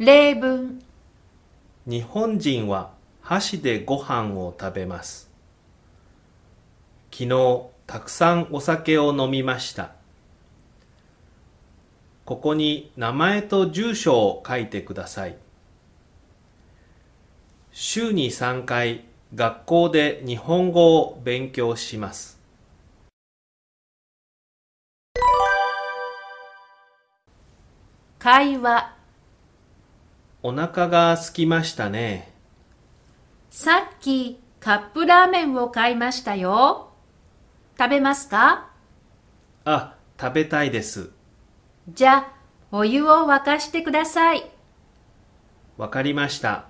例文。日本人は箸でご飯を食べます。昨日たくさんお酒を飲みました。ここに名前と住所を書いてください。週に3回学校で日本語を勉強します。会話お腹が空きましたね。さっきカップラーメンを買いましたよ。食べますか？あ、食べたいです。じゃあ、お湯を沸かしてください。わかりました。